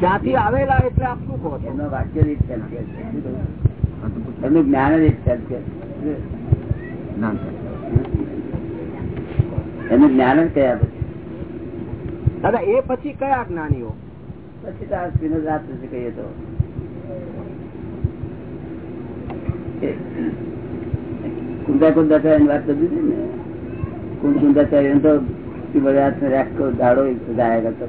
ત્યાંથી આવેલા એટલે આપ શું કહો એમનો વાક્ય જ છે એમનું જ્ઞાન છે એનું જ્ઞાન જ કયા પછી? દાદા એ પછી કયા જ્ઞાનીઓ? પછી તો આ સ્પિનર રાત પછી કહીએ તો. કુંદા કુંદાચાર્ય વાત તો દીધી ને. કુંદ કુંદાચાર્ય તો રાખતો દાડો ગાયા કરતો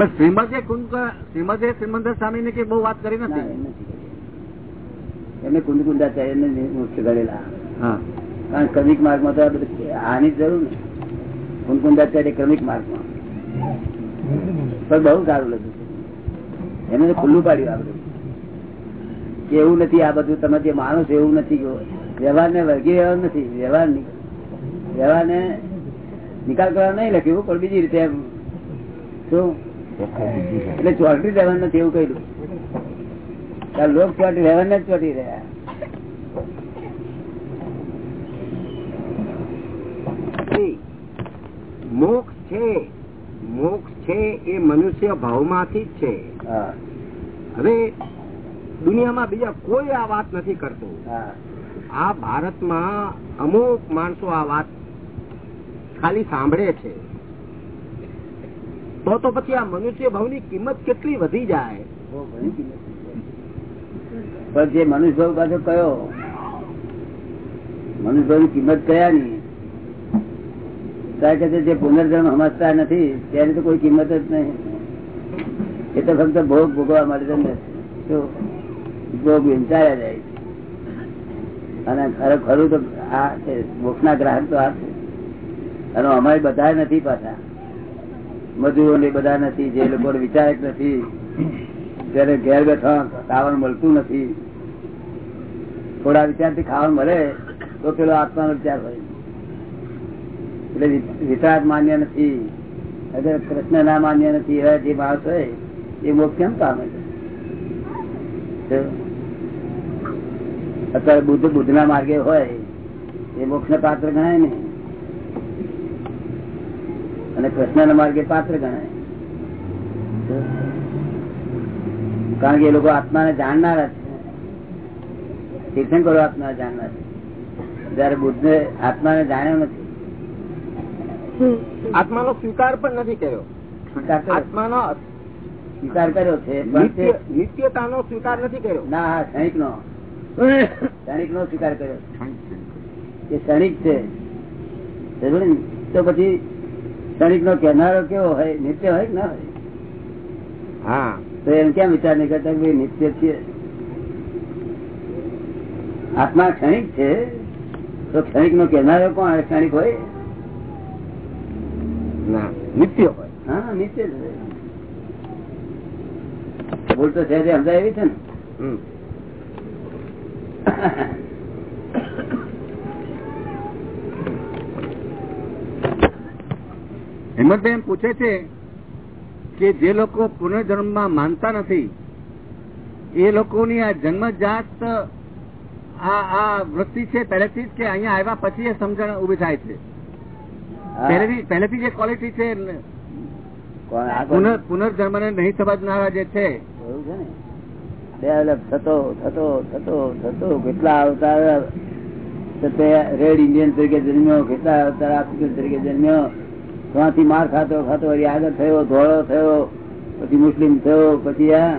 પણ શ્રીમદે કુંદ શ્રીમદે શ્રીમંદર સ્વામી ને કઈ બહુ વાત કરી નથી. એમને કુંડ કુંદાચાર્ય ને મુખ્ય કારણ ક્રમિક માર્ગમાં તો આની જરૂર ને કુંદ કુંદાચાર્ય ક્રમિક માર્ગમાં. પણ બહુ સારું લાગ્યું એમને ખુલ્લું પાડ્યું આ બધું. કે એવું નથી આ બધું તમે જે માણો છો એવું નથી કે વ્યવહાર ને વર્ગી વ્યવહાર નથી. વ્યવહાર વ્યવહાર ને નિકાલ કરવા નહીં લખ્યું પણ બીજી રીતે એમ. શું? એટલે ચોટરી વ્યવહાર નથી એવું કહ્યું લોક ચોટી વ્યવહાર ને જ ચોટી રહ્યા. મોક્ષ છે. મોક્ષ છે એ મનુષ્ય ભાવમાંથી જ છે. હવે દુનિયામાં બીજા કોઈ આ વાત નથી કરતું. આ ભારતમાં અમુક માણસો આ વાત ખાલી સાંભળે છે. તો તો પછી આ મનુષ્ય ભાવની કિંમત કેટલી વધી જાય. પણ જે મનુષ્ય ભાવ કયો? મનુષ્ય ભાવની કિંમત કયા ની કારણ કે જે પુનર્જન્મ સમજતા નથી ત્યારે તો કોઈ કિંમત જ નહીં. એ તો ફક્ત ભોગ ભોગવા માટે ભોગ વિંચાયા જાય. અને ખરે ખરું તો આ છે, મોક્ષના ગ્રાહક તો આ છે. અને અમારે બધા નથી પાછા. મજૂરો ને બધા નથી, જે લોકો વિચારક નથી. જયારે ઘેર બેઠા ખાવાનું મળતું નથી. થોડા વિચારથી ખાવાનું મળે, તો પેલો આત્માનો વિચાર હોય. એટલે વિચાર માન્ય નથી. અગર કૃષ્ણ ના માન્ય નથી, એવા જે માણસ હોય, એ મોક્ષ કેમ પામે છે? અત્યારે બુદ્ધ બુદ્ધ ના માર્ગે હોય, એ મોક્ષ પાત્ર ગણાય ને અને કૃષ્ણ ના માર્ગે પાત્ર ગણાય. કારણ કે એ લોકો આત્માને જાણનારા છે. તીર્થંકરો આત્મા જાણનાર છે. જયારે બુદ્ધ આત્માને જાણ્યો નથી. આત્માનો સ્વીકાર પણ નથી કર્યો. સ્વીકાર કર્યો- આત્માનો સ્વીકાર કર્યો છે નિત્યતાનો સ્વીકાર નથી કર્યો. ના હા ક્ષણિક નો ક્ષણિક નો સ્વીકાર કર્યો એ ક્ષણિક છે. તો પછી ક્ષણિક નો કહેનારો કેવો હોય નિત્ય હોય ના હોય? હા. તો એમ કેમ વિચાર નહીં કરતા કે નિત્ય છીએ? આત્મા ક્ષણિક છે તો ક્ષણિક નો કહેનારો કોણ? ક્ષણિક હોય? ના નિત્ય હોય. હા નિત્ય જ હોય. ભૂલ તો છે સમજાય એવી છે ને? એમ પૂછે છે કે જે લોકો પુનર્જન્મમાં માનતા નથી એ લોકોની આ જન્મજાત આ આ વૃત્તિ છે પહેલેથી જ કે અહીંયા આવ્યા પછી એ સમજણ ઊભી થાય છે. પહેલેથી પહેલેથી જે ક્વોલિટી છે પુનર્જન્મ પુનર્જન્મને નહીં સમજનારા જે છે ને? ડેવલપ થતો થતો થતો થતો કેટલા અવતાર રેડ ઇન્ડિયન તરીકે જન્મ્યો કેટલા અવતાર આફ્રિકન તરીકે જન્મ્યો ત્યાંથી માર ખાતો ખાતો આગળ થયો ધોળો થયો પછી મુસ્લિમ થયો પછી આ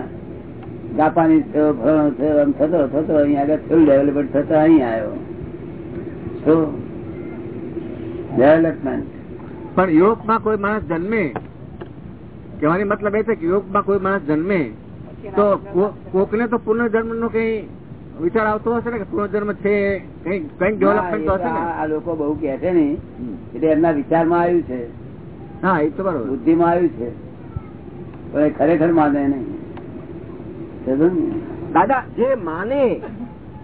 જાપાનીઝ થયો ફલાણો થયો એમ થતો થતો અહીં આગળ થયું ડેવલપમેન્ટ થતો અહીં આવ્યો. શું? ડેવલપમેન્ટ પણ યોગમાં કોઈ માણસ જન્મે? કહેવાની મતલબ એ છે કે યોગમાં કોઈ માણસ જન્મે? તો કોક કોકને તો પુનર્જન્મ નો કઈ વિચાર આવતો હશે ને કે પુનર્જન્મ છે કઈ કઈ ડેવલપમેન્ટ હશે ને? આ લોકો બહુ કે છે ને એટલે એમના વિચારમાં આવ્યું છે. હા એ તો બરોબર. બુદ્ધિમાં આવ્યું છે. પણ એ ખરેખર માને નહીં. દાદા જે માને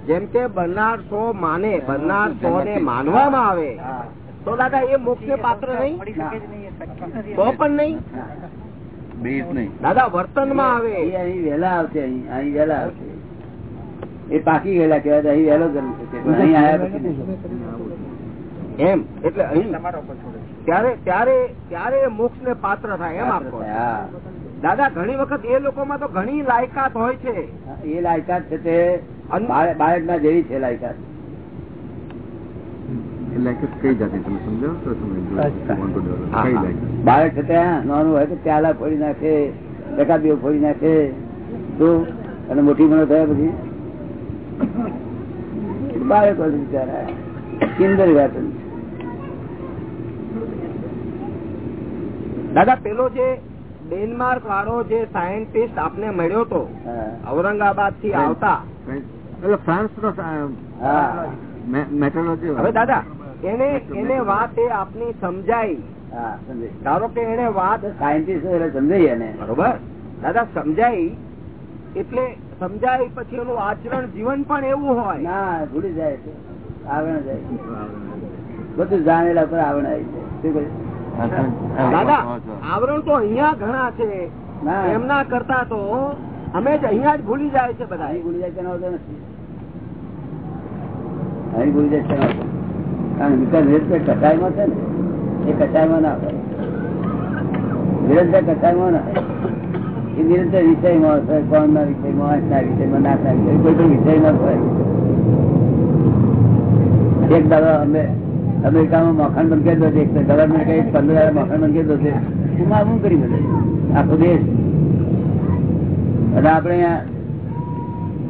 જેમ કે બનનાર સો માને બનનાર સો ને માનવામાં આવે તો દાદા એ મોક્ષ પાત્ર નહીં? તો પણ નહીં? દાદા વર્તનમાં આવે. એ અહીં વહેલા આવશે અહીં અહીં વહેલા આવશે. એ પાકી ગયેલા કહેવાય અહીં વહેલો જન્મ છે એમ એટલે અહીં. ત્યારે ત્યારે ત્યારે મોક્ષ ને પાત્ર થાય એમ આપો. દાદા ઘણી વખત એ લોકોમાં તો ઘણી લાયકાત હોય છે. એ લાયકાત છે તે બાળક ના જેવી છે લાયકાત? બાળક છે ત્યાં નાનું હોય તો પ્યાલા ફોડી નાખે રકાબીઓ ફોડી નાખે તો અને મોટી મનો થયા પછી બાળક હોય બિચારા કિંદર વ્યાપન દાદા પેલો જે ડેનમાર્ક વાળો જે સાયન્ટિસ્ટ આપને મળ્યો હતો ઔરંગાબાદથી આવતા. ફ્રાન્સ નો મેટ્રોલોજી હવે દાદા એને એને વાત એ આપની સમજાઈ. ધારો કે એને વાત સાયન્ટિસ્ટ એટલે સમજાય એને. બરોબર. દાદા સમજાઈ એટલે સમજાય પછી એનું આચરણ જીવન પણ એવું હોય. ના ભૂલી જાય. છે આવરણ જાય. બધું જાણેલા પર આવરણ આવી કહ્યું? દાદા આવરણ તો અહિયાં ઘણા છે. ના. એમના કરતા તો અમે જ અહિયાં જ ભૂલી જાય છે બધા ભૂલી જાય તેનો નથી. અહીં ભૂલી જાય તેનો કારણ વિકાસ નિરંતર કચાયમાં છે ને એ કચાયમાં ના હોય. નિરંતર કચાયમાં ના હોય. એ નિરંતર વિષયમાં હોય કોણ ના વિષયમાં આંખના વિષયમાં નાકના વિષય કોઈ પણ વિષયમાં હોય. એક દાદા અમે અમેરિકામાં મખણ બંધ કરી દો છે ગવર્મેન્ટ કઈ પંદર હજાર મખાન બંધ કરી દો છે. હું કરી બધે આખો દેશ. અને આપણે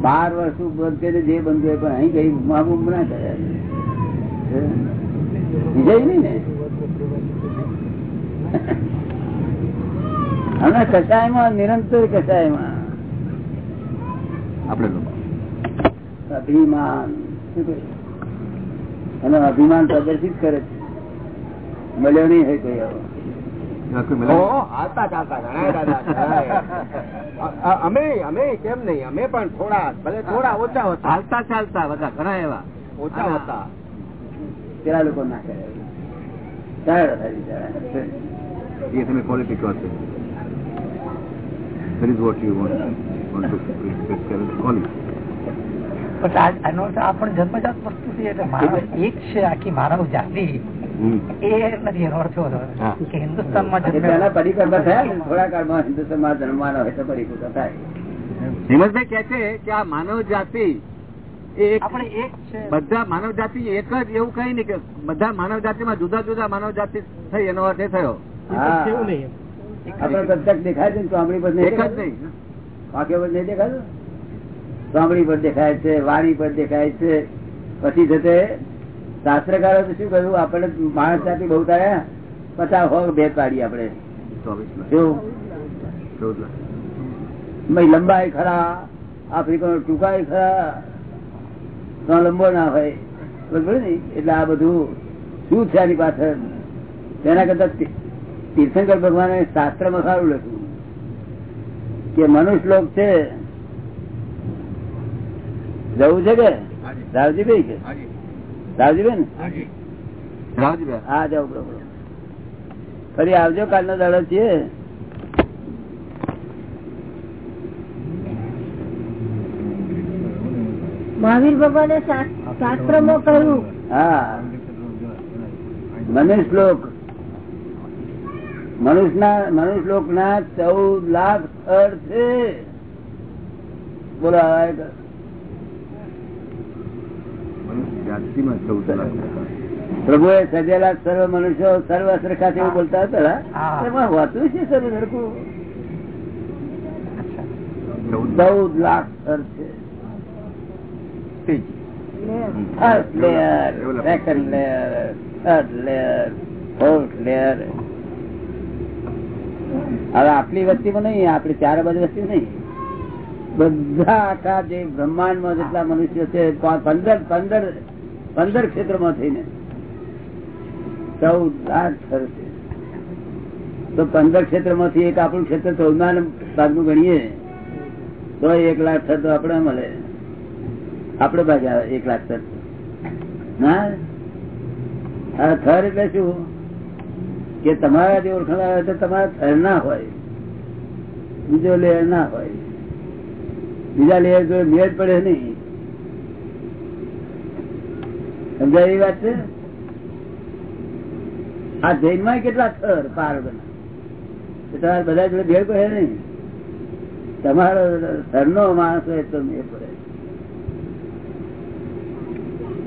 બાર વર્ષ બંધ કરી જે બંધ હોય પણ અહીં કઈ ના કરે વિજય નહીં ને? હમણાં કચાયમાં નિરંતર કચાયમાં આપણે અભિમાન. શું કહ્યું? અને અભિમાન પ્રદર્શિત કરે છે મળ્યો નહીં હોય કોઈ હાલતા અમે અમે કેમ નહીં અમે પણ થોડા ભલે થોડા ઓછા હતા ચાલતા ચાલતા બધા ઘણા એવા ઓછા હતા પેલા લોકો ના કરે એ તમે ક્વોલિટી કહો છો that is what you want want to prescribe quality પણ આ- આનો અર્થ જન્મજાત વસ્તુ છે એટલે માનવ એક છે આખી માનવ જાતિ. એ નથી એનો અર્થ. કે હિન્દુસ્તાનમાં જન્મેલો. પરિપક્વ થયા થોડા કાળમાં હિન્દુસ્તાનમાં જન્મવાનો હોય તો પરિપક્વ થાય. હિંમતભાઈ કે છે કે આ માનવ જાતિ એક આપણે એક છે. બધા માનવ જાતિ એક જ એવું કઈ નઈ કે બધા માનવ જાતિમાં જુદા જુદા માનવ જાતિ થઈ એનો અર્થ એ થયો. આપડે આપણે પ્રત્યક્ષ દેખાય છે ને પર નહીં એક જ નહીં. વાક્ય નહીં દેખાતું ચોમડી પર દેખાય છે વાણી પર દેખાય છે. પછી જતે શાસ્ત્રકારો તો શું કહ્યું? આપણે માણસ જાતિ બહુ થયા પચાસ હો ભેદ પાડી આપણે. લંબાઈ ખરા આફ્રિકા ટૂંકાઈ ખરા. લંબો ના હોય. બરોબર ને? એટલે આ બધું શું છે આની પાછળ? તેના કરતા તીર્થંકર ભગવાને શાસ્ત્રમાં સારું લખ્યું કે મનુષ્ય લોક છે જવું છે કે? રાવજીભાઈ કે? રાવજીભાઈ ને? હા જાવ બરોબર ફરી આવજો કાલનો દાડો છીએ મહાવીર ભગવાને શાસ્ત્રમાં કહ્યું. હા. મનુષ્ય લોક મનુષ્યના મનુષ્ય લોક ના ચૌદ લાખ સ્થળ છે બોલો ચૌદ લાખ પ્રભુએ સજેલા સર્વ મનુષ્યો સર્વ સરખા એવું બોલતા હતા એમાં હોતું છે સર્વ સરખું ચૌદ. લાખ સર છે. First layer. Second layer. Third layer. Fourth layer. હવે આટલી વસ્તીમાં નહીં આપડી ચાર બાજુ વસ્તી નહીં. બધા આખા જે બ્રહ્માંડમાં જેટલા મનુષ્યો છે પંદર પંદર પંદર ક્ષેત્રમાં થઈને. ચૌદ લાખ તો પંદર ક્ષેત્રમાંથી એક આપણું ક્ષેત્ર ચૌદમા ભાગનું ગણીએ, તો એક લાખ થતો આપણે મળે. આપડે ભાગે આવે એક લાખ થર ના? થર એટલે શું? કે તમારા જે ઓળખાણ આવે તો તમારા થર ના હોય. બીજો લેયર ના હોય. બીજા લેયર જો મેળ પડે નહીં. સમજાય એવી વાત છે? આ જૈનમાં કેટલા થર પાર બના તમારે બધા જોડે ભેળ પડે નહીં. તમારો ધરનો માણસ હોય તો એ પડે.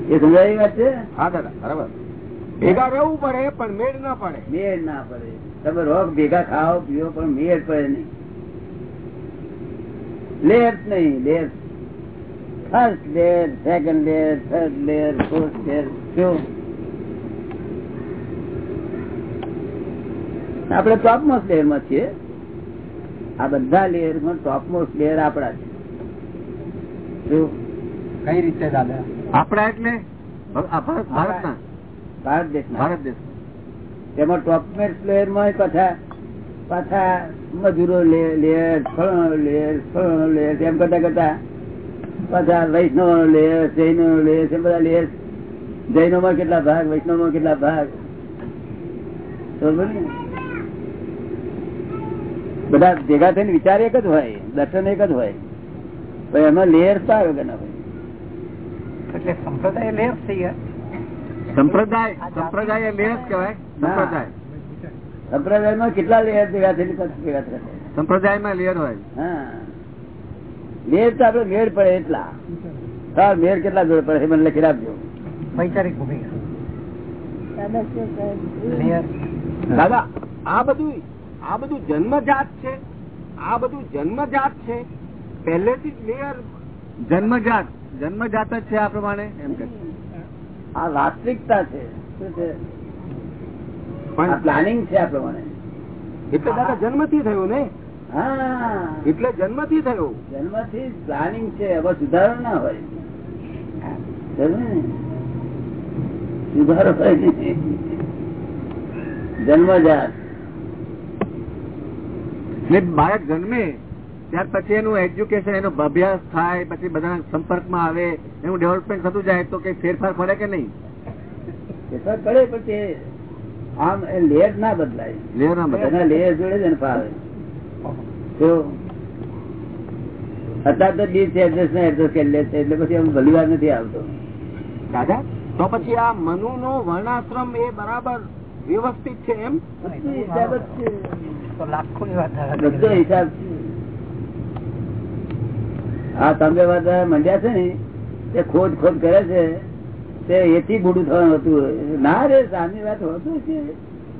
એ સમજાય વાત છે? હા દાદા બરાબર. ભેગા રહેવું પડે પણ મેળ ના પડે. મેળ ના પડે. તમે રોગ ભેગા ખાઓ પીઓ પણ મેળ પડે નહીં. લેર નહીં layer first layer second layer third layer fourth layer શું આપણે ટોપમોસ્ટ લેયરમાં છીએ. આ બધા લેયરમાં ટોપમોસ્ટ લેયર આપડા છે કઈ રીતે દાદા? આપણા એટલે? ભારતના? ભારત દેશ ભારત દેશ તેમાં ટોપમેટ લેયરમાં પાછા પાછા મજૂરો લેયર ફળો લેયર ફળો લેયર એમ કરતા કરતા પાછા વૈષ્ણવ લેયર જૈનો લેયર એ બધા લેયર જૈનો માં કેટલા ભાગ વૈષ્ણવમાં કેટલા ભાગ? બધા ભેગા થઈને વિચાર એક જ હોય દર્શન એક જ હોય. એમાં લેયર પાયો કે ના હોય? એટલે સંપ્રદાય લેયર થઈ ગયા સંપ્રદાય સંપ્રદાય લેયર કેવાય કહેવાય. સંપ્રદાય સંપ્રદાય. માં કેટલા લેયર ભેગા થઈને ભેગા થયા સંપ્રદાયમાં લેયર હોય. હા. મેળ તો આપડે મેળ પડે એટલા. તાર મેળ કેટલા જોડે પડે મને લખી આપજો વૈચારિક દાદા આ બધું આ બધું જન્મજાત છે. આ બધું જન્મજાત છે. પહેલેથી જ લેયર જન્મજાત. જન્મજાત જ છે આ પ્રમાણે એમ કે. આ વાસ્તવિકતા છે. શું છે? પણ પ્લાનિંગ છે આ પ્રમાણે. એટલે દાદા જન્મથી થયું ને? હા. એટલે જન્મથી થયું. જન્મથી પ્લાનિંગ છે. હવે સુધારો ના હોય. સુધારો. જન્મજાત. બાળક જન્મે ત્યાર પછી એનું એજ્યુકેશન એનો અભ્યાસ થાય પછી બધા સંપર્કમાં આવે એનું ડેવલપમેન્ટ થતું જાય તો કઈ ફેરફાર પડે કે નહીં? ફેરફાર પડે પણ તે આમ એ લેર ના બદલાય. લેયર ના બદલાય. લેયર જોડે જ એને ફાવે અત્યારે તો ડીપ એડ્રેસ ને એડ્રેસ કરી લે છે એટલે પછી આમ ભલી નથી આવતો. દાદા તો પછી આ મનુ નો વર્ણાશ્રમ એ બરાબર વ્યવસ્થિત છે એમ? બધું હિસાબ જ છે. તો લાખો ની વાત બધો હિસાબ મંડ્યા છે ને તે ખોજ ખોજ કરે છે તે એથી બુડું થવાનું હતું. ના રે સામ્યવાદ હોતું છે.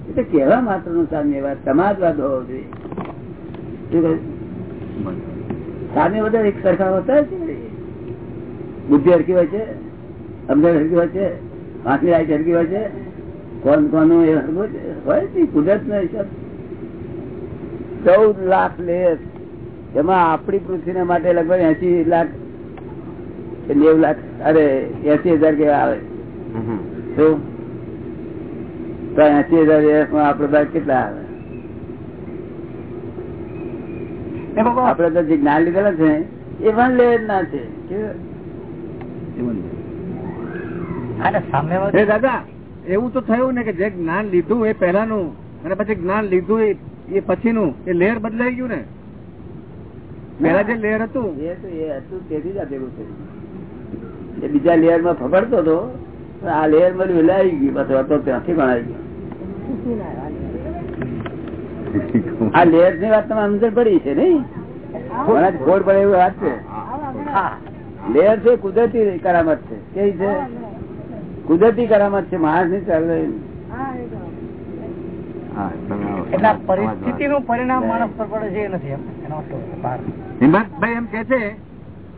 એ તો કેવા માત્ર નો સામ્યવાદ સમાજવાદ હોવો જોઈએ. શું બધા એક સરખા હોતા છે બુદ્ધિ હરકી હોય છે? સમજણ હરકી હોય છે? હાથની રાઈટ હરકી હોય છે? કોણ કોનું એ? હોય છે? કુદરત નો હિસાબ. ચૌદ લાખ લેસ એમાં આપણી પૃથ્વી માટે લગભગ એસી લાખ નેવ લાખ અરે એસી હજાર કેવા આવે? તો એસી હજાર આપડે કેટલા આવે એ બાબા આપડે તો જે જ્ઞાન લીધેલા છે એ વન લેયર ના છે. દાદા એવું તો થયું ને કે જે જ્ઞાન લીધું એ પહેલાનું અને પછી જ્ઞાન લીધું એ- પછીનું એ લેયર બદલાઈ ગયું ને. પેલા જે લેયર હતું એ તો એ હતું તેથી જ આ ભેગું થયું. એ બીજા લેયરમાં ફફડતો હતો આ લેયરમાં વેલા ગયું પાછું હતો ત્યાંથી પણ ગયું. આ લેયરની વાત તમે અંદર પડી છે નઈ ખોડ પડે એવી વાત છે. લેયર છે કુદરતી કરામત છે. કેવી છે? કુદરતી કરામત છે માણસની ચાલે પરિસ્થિતિ પરિસ્થિતિનું પરિણામ માણસ પર પડે છે એ નથી એમ. હિંમતભાઈ કે છે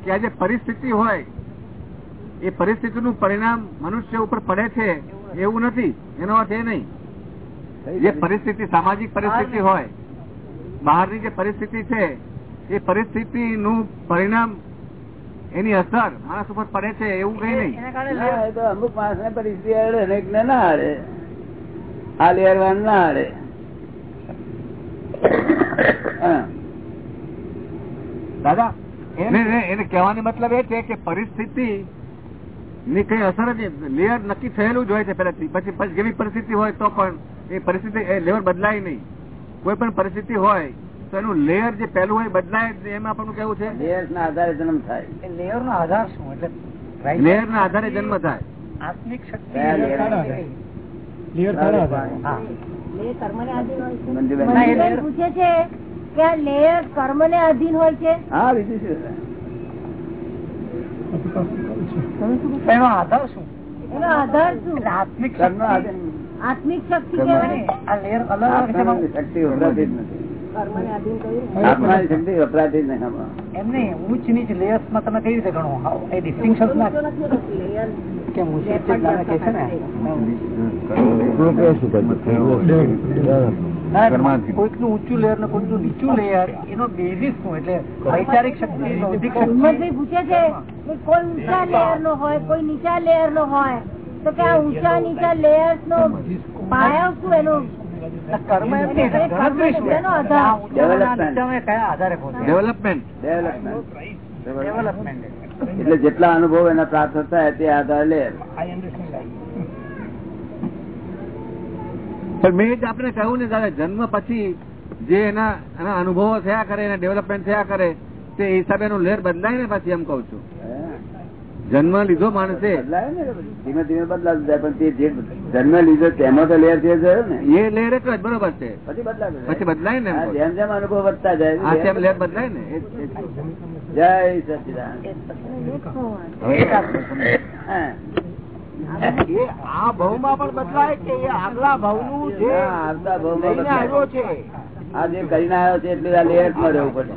કે આ જે પરિસ્થિતિ હોય એ પરિસ્થિતિનું પરિણામ મનુષ્ય ઉપર પડે છે એવું નથી. એનો અર્થ એ નહીં. જે પરિસ્થિતિ સામાજિક પરિસ્થિતિ હોય. બહારની જે પરિસ્થિતિ છે એ પરિસ્થિતિનું પરિણામ એની અસર માણસ ઉપર પડે છે એવું કઈ નહીં. ના, અમુક માણસ ને પરિસ્થિતિ અડે ને ના અડે આ લેયર ના અડે હા. દાદા એને એને- એને કહેવાનો મતલબ એ છે કે પરિસ્થિતિ ની કઈ અસર જ લેયર નક્કી થયેલું જ હોય છે પેલાથી પછી પછી જેવી પરિસ્થિતિ હોય તો પણ એ પરિસ્થિતિ એ લેવર બદલાય નહીં. કોઈ પણ પરિસ્થિતિ હોય તો એનું લેયર જે પહેલું હોય બદલાય એમ આપણું કેવું છે? લેયર ના આધારે જન્મ થાય. લેયર નો આધાર શું? એટલે લેયર ના આધારે જન્મ થાય. આત્મિક શક્તિ લેયર? હા. લેયર કર્મને આધીન હોય છે? મંજુબેન. ના, એ મંજુબેન લેયર- પૂછે છે કે આ લેયર કર્મને અધીન હોય છે? હા એનો આધાર શું? એનો આધાર શું? આત્મિક કર્મ આધીન આત્મિક શક્તિ વપરાતી જ નથી. કહ્યું ને. એમ નહીં ઊંચ નીચ લેયર્સમાં તમે કઈ રીતે ગણો? એ ડિસ્ટિંક્શન ના તો નથી હોતું લેયર. કેમ ઊંચ નીચ કે છે ને? ના, કોઈકનું ઊંચું લેયર ને નીચું લેયર એનો બેઝિસ શું? એટલે વૈચારિક શક્તિ બૌદ્ધિક શક્તિ. પૂછે છે કોઈ ઊંચા લેયર નો હોય કોઈ નીચા લેયર નો હોય. તો કે આ ઊંચા નીચા લેયર્સ નો પાયો શું એનો? એટલે જેટલા અનુભવ એના પ્રાપ્ત થાય તે આધાર લે. મેં જ આપણે કહ્યું ને દાદા જન્મ પછી જે એના એના અનુભવો થયા કરે એના ડેવલપમેન્ટ થયા કરે તે હિસાબે એનું લેર બદલાય ને પછી એમ કઉ છું. જન્મ લીધો માણસે. ધીમે ધીમે બદલાતું જાય પણ તે જે જન્મ લીધો તેમાં તો લેર છે ને. એ લેર એક જ બરોબર છે. પછી બદલાય પછી બદલાય ને જેમ જેમ અનુભવ વધતા જાય. આ તેમ લેર બદલાય ને. જય સચિદાન આ ભાવમાં પણ બદલાય કે આગલા ભાવનું જે ભાવમાં લઈને બદલાય. આવ્યો છે? આ જે કરીને આવ્યો છે એટલે આ લેયર્સમાં રહેવું પડશે.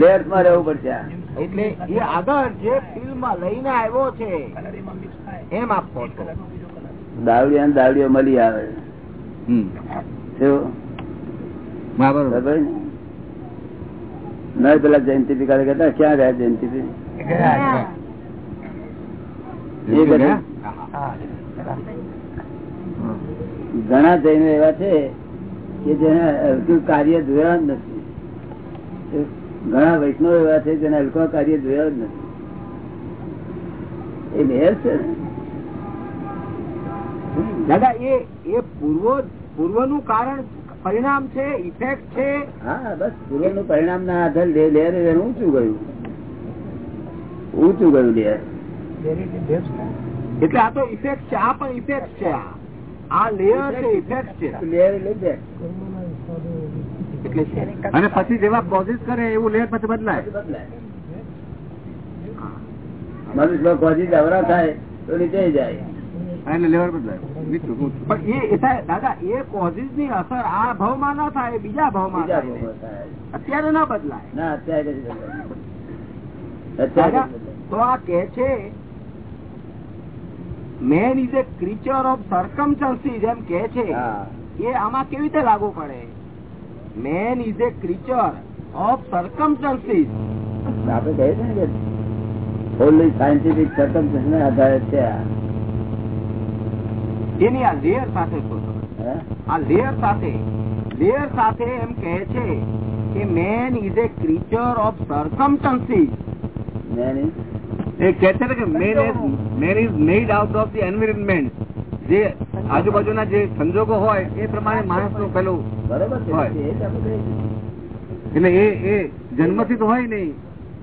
લેયર્સમાં રહેવું પડશે. એટલે એ આગળ જે ફિલ્મ લઈને આવ્યો છે એમ આપ દાવડિયા દાવડીઓ મળી આવે? નહીં પેલા જયંતિ કાલે કેતા ક્યાં ગયા જયંતિ ઘણા જૈનો એવા છે કે જેને કાર્ય જોયા નથી. ઘણા વૈષ્ણવ એવા છે જેને હલકા કાર્ય જોયા જ નથી. એ મેર છે દાદા એ એ પૂર્વ પૂર્વનું કારણ પરિણામ છે ઇફેક્ટ છે? હા બસ પૂર્વનું પરિણામ ના આધારે લેર એનું ઊંચું ગયું. ઊંચું ગયું લેર એટલે આ તો ઇફેક્ટ છે આ પણ ઇફેક્ટ છે આ. આ લેયર છે ઇફેક્ટ છે. લેયર છે. અને પછી જેવા કોઝિસ કરે એવું લેટ પછી બદલાય. બદલાય. મનુષ્ય કોઝિસ અવરા થાય તો નીચે જાય. એટલે લેવર બદલાય. પણ એ એ દાદા એ કોઝિસની અસર આ ના થાય બીજા અત્યારે ના બદલાય. ના અત્યારે. તો કે છે man is a creature of circumstances એમ કે છે. એ આમાં કેવી રીતે લાગુ પડે? Man is a creature of circumstances આપણે કહે છે ને કે ઓનલી સાયન્ટિફિક સર્કમસ્ટન્સ ને આધારે છે એની આ લેયર સાથે આ લેયર સાથે. લેયર સાથે એમ કહે છે કે man is a creature of circumstances man is a કે છે કે man is man is made out of the environment જે આજુબાજુના જે સંજોગો હોય એ પ્રમાણે માણસનું પેલું બરોબર. એટલે એ એ જન્મથી તો હોય નહીં.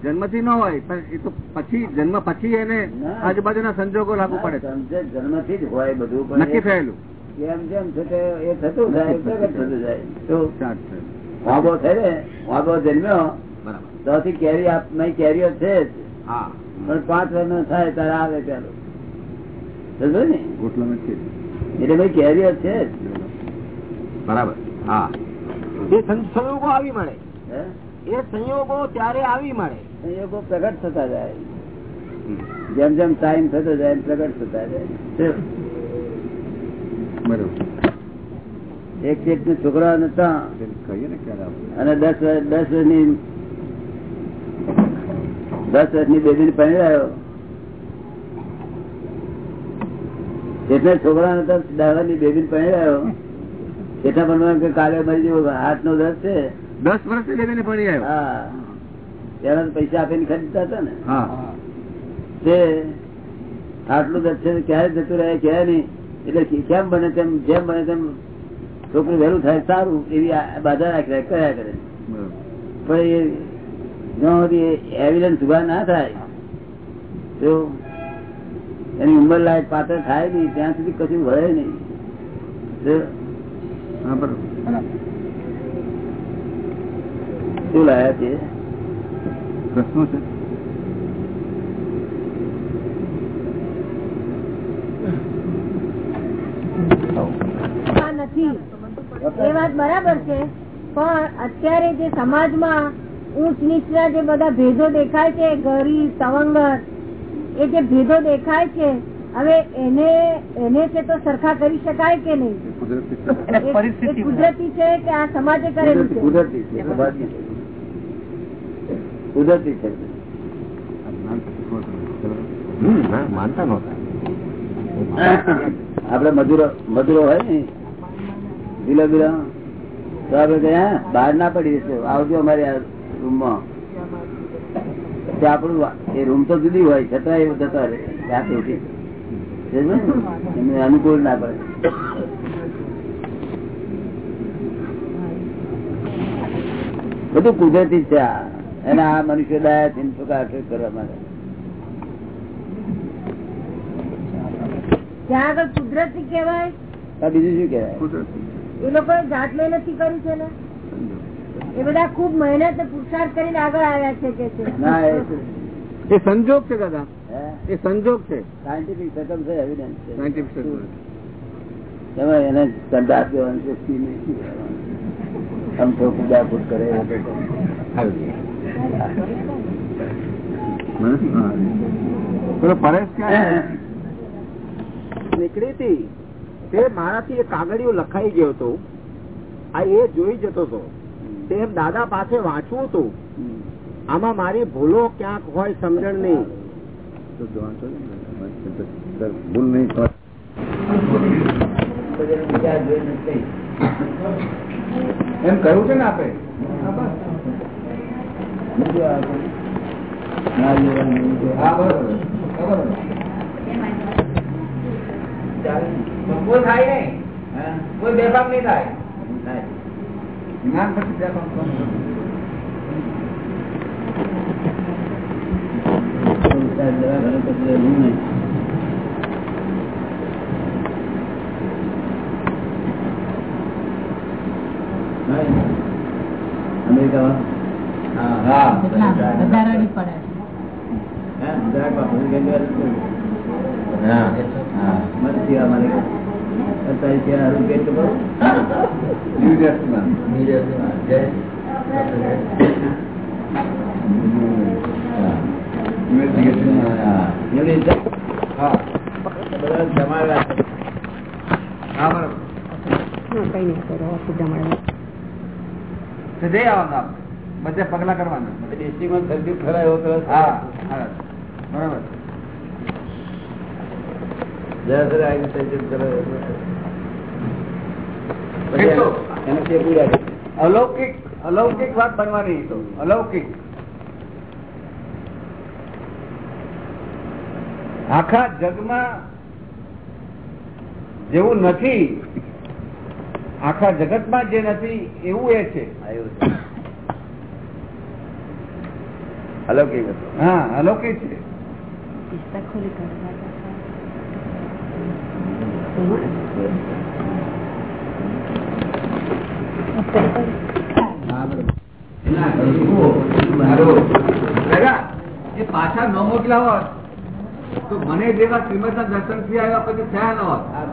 જન્મથી ન હોય પણ એ તો પછી જન્મ પછી એને ના. આજુબાજુના સંજોગો લાગુ પડે જન્મથી જન્મથી જ હોય બધું નક્કી થયેલું. જેમ જેમ છે તે એ થતું જાય થતું જાય. તો વાંબો થાય ને વાંબો જન્મ્યો બરાબર. તો કેરી આપ નહીં કેરીઓ છે જ. હા. પણ પાંચ વર્ષ થાય ત્યારે આવે ચાલો સમજો ને? એટલે ભાઈ કેરિયર છે બરાબર. હા. એ સંયોગો આવી મળે. એ સંયોગો ત્યારે આવી મળે. સંયોગો પ્રગટ થતા જાય. જેમ જેમ ટાઈમ થતો જાય એમ પ્રગટ થતા જાય? બરોબર. એક એક ને છોકરા નતા ને અને દસ વર્ષ દસ વર્ષની દસ વર્ષની બેબી પહેરાયો એટલે છોકરા ને દાદા ની બેબી પહેરાયો એટલા પણ કે કાલે મરી જવું હાથ નો દસ છે. દસ વર્ષથી બેબીને ભણી આવ્યો હા પૈસા આપીને ખરીદતા હતા ને. તે આટલું દસ છે ક્યારે જતું રહે ક્યારે નહીં. એટલે કેમ બને તેમ જેમ બને તેમ છોકરું વહેલું થાય સારું એવી બાધા રાખ્યા કર્યા કરે. પણ એ જ્યાં સુધી એવિડન્સ ઊભા ના થાય. તો એની ઉંમર લાયક પાત્ર થાય નહીં ત્યાં સુધી કશું વળે નહીં. હા, શું લાયા છે? પ્રશ્નો છે. નથી. એ વાત બરાબર છે પણ અત્યારે જે સમાજમાં ઊંચ નીચના જે બધા ભેદો દેખાય છે ગરીબ તવંગર એ જે ભેદો દેખાય છે હવે એને એને છે તો સરખા કરી શકાય કે નહીં? કુદરતી છે. કે આ સમાજે કરેલું છે? કુદરતી છે. કુદરતી છે. માનતા નહોતા. આપડે મજૂરો મજૂરો હોય ને બિલો બિલો તો આપડે ગયા બહાર ના પડી જશે આવજો અમારે રૂમ રૂમમાં તે આપણું એ રૂમ તો જુદી હોય છતાં એવું જતા રહે રાતે ઉઠી એમને અનુકૂળ ના પડે. બધું કુદરતી છે આ. એના આ મનુષ્ય દયા થી ટૂંકા કરવા માટે. ત્યાં આગળ કુદરતી કેવાય બીજું શું કેવાય એ લોકો જાત નથી કર્યું છે ને? એ બધા ખૂબ મહેનત પુરુષાર્થ કરીને આગળ આવ્યા છે કે છે. એ એ સંજોગ છે દાદા એ સંજોગ છે. સાયન્ટિફિક સકમ છે એવિડન્સ છે. સાયન્ટિફિક તમે એને સંદાસ દેવાની શક્તિ નહીં આમ તો કુદા ફૂટ કરે એ તો કરે. પેલો પરેશ ક્યાં નીકળી હતી. તે મારાથી એ કાગળિયો લખાઈ ગયો હતો. આ એ જોઈ જતો હતો. તે દાદા પાસે વાંચવું હતું આમાં મારી ભૂલો ક્યાંક હોય સમજણ નહીં. ભૂલ નહીં એમ કહ્યું છે ને આપે? કોઈ? થાય નહીં. કોઈ બેફામ નહીં થાય. થાય. જ્ઞાન પછી બેફામ કોણ કરે? સંસાર જરા ઘરે પછી રહેવું નહીં. નહીં. અમેરિકામાં હા વધારાની પડે હે? અત્યારે ત્યાં હારું બરોબર. બરોબર નહીં કરો તો જઈ આવવાનું બધે પગલા કરવાના એવો કરો છો? હા હા જરા જરા આવી સર્જન કરો એવો કરો. એ તો એને તે પૂરા કરે. અલૌકિક અલૌકિક વાત બનવાની તો. અલૌકિક. આખા જગમાં જેવું નથી આખા જગતમાં જે નથી એવું એ છે. અલૌકિક હા અલૌકિક છે. પાછા ન મોકલા હોત તો મને જેવા શ્રીમદ ના દર્શનથી આવ્યા પછી થયા ન હોત. આ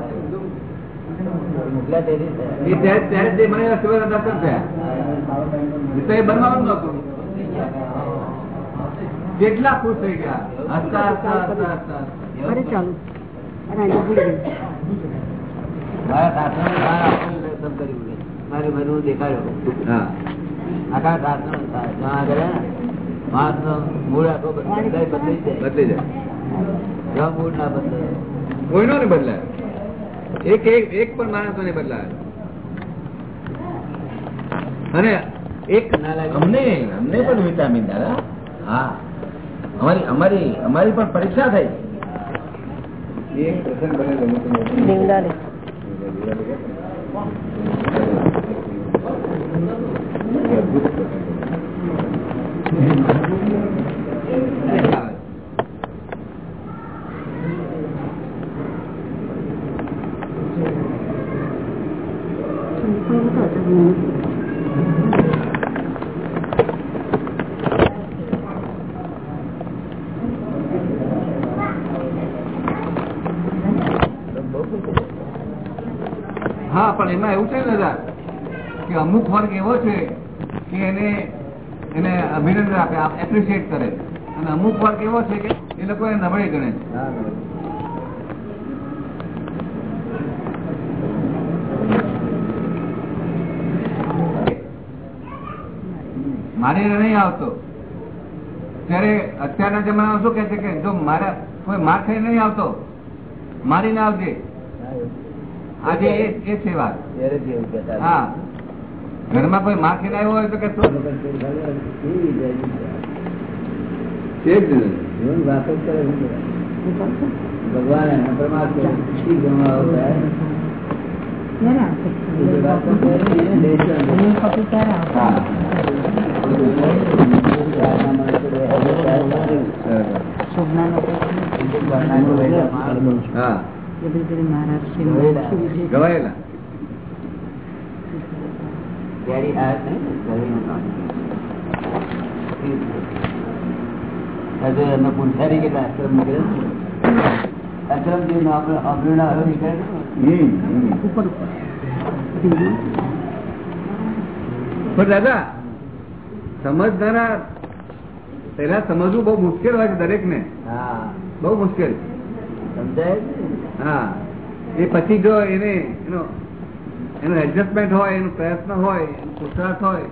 મોકલ્યા તેથી છે. એ ત્યારે ત્યારે મને શ્રીમદ ના દર્શન થયા. એ બનવાનું નતું કેટલા ખુશ થઈ ગયા. હસતા હસતા હસતા હસતા. મારા શાસ્ત્રને બહાર આપણને કર્યું. મારી બધું દેખાડ્યો. હા. આખા શાસ્ત્ર જ્યાં આગળ નો મૂળ આખો બદલાઈ જાય. બદલી જાય. મૂળ ના બદલાય. કોઈનો ને બદલાય. એક એક એક પણ માણસો ને બદલાય. અને એક અમને અમને પણ વિટામિન દાદા. હા. અમારી અમારી અમારી પણ પરીક્ષા થઈ. એક પ્રસંગ બનેલો મોટો અદભુત પ્રસંગ. પણ એમાં એવું છે ને દાદા કે અમુક વર્ગ એવો છે કે એને એને અભિનંદન આપે એપ્રિશિએટ કરે અને અમુક વર્ગ એવો છે કે એ લોકો ગણે. મારી નહીં આવતો. ત્યારે અત્યારના જમાનામાં શું કે છે કે જો મારા કોઈ માર ખાઈ નહીં આવતો મારી ના આવજે. આજે એ છે વાત. હા. ઘરમાં કોઈ માથે ના આવ્યો હોય તો કે શું લોકો કેવી રીતે આવી છે? છે જ ને. જીવન વાતો જ કરે છે. ભગવાન એના પરમાત્મા શી ગમાવો થાય? એ વાતો કરે ને એને લેશે. હા. આના માણસો બે હાજર થાય. હા જોયેલા. ગવાયેલા ત્યારે આ હજુ એમનો પૂંછારી કેટલા આશ્રમ નીકળે છે? આશ્રમ જે આપણે ના? હોય નીકળે. પણ દાદા સમજનારા પેલા સમજવું બહુ મુશ્કેલ હોય છે દરેક ને હા. બહુ મુશ્કેલ. સમજાય હા. એ પછી જો એને એનો એનો એડજસ્ટમેન્ટ હોય એનો પ્રયત્ન હોય એનો પુરુષાર્થ હોય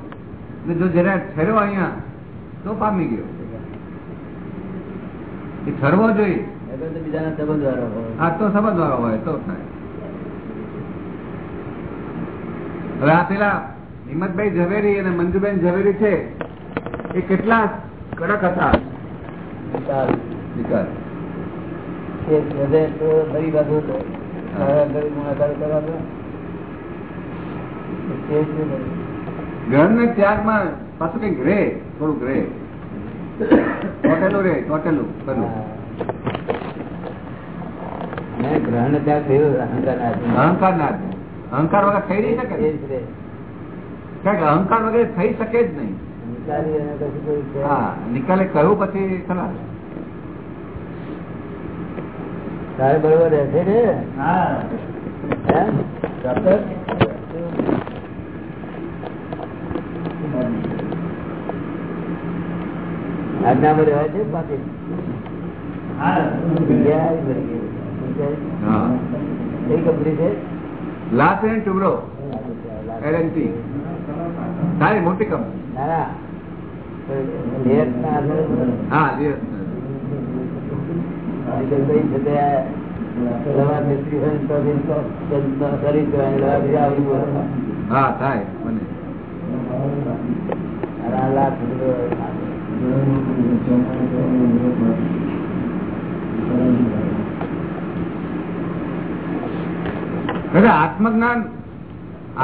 ને જો જરા ઠેરવો અહીંયા તો પામી ગયો. એ ઠરવો જોઈએ. એટલે તો બીજાના સંબંધ વાળો હોય. આ તો સમજવાનો હોય તો થાય. હવે આ પેલા હિંમતભાઈ ઝવેરી અને મંજુબેન ઝવેરી છે એ કેટલા કડક હતા. ઘર ને ત્યાગમાં પાછું કંઈક રે થોડુંક રે ટોટેલું રે ગ્રહણ થયો અહંકાર ના અહંકાર ના અહંકાર વગર થઈ નહીં શકે? રે. અહંકાર વગર થઈ શકે જ નહીં. હા નિકાલે કહ્યું પછી ખરા? તારે બરોબર રહેશે ને? હે? આજ્ઞામાં રહેવાય છે પાછી આવી કઈ કંપની છે? લાસ્ટ એન્ડ ટુબરો એલએનટી સારી મોટી કંપની ના ના. હા. હા થાય હવે આત્મજ્ઞાન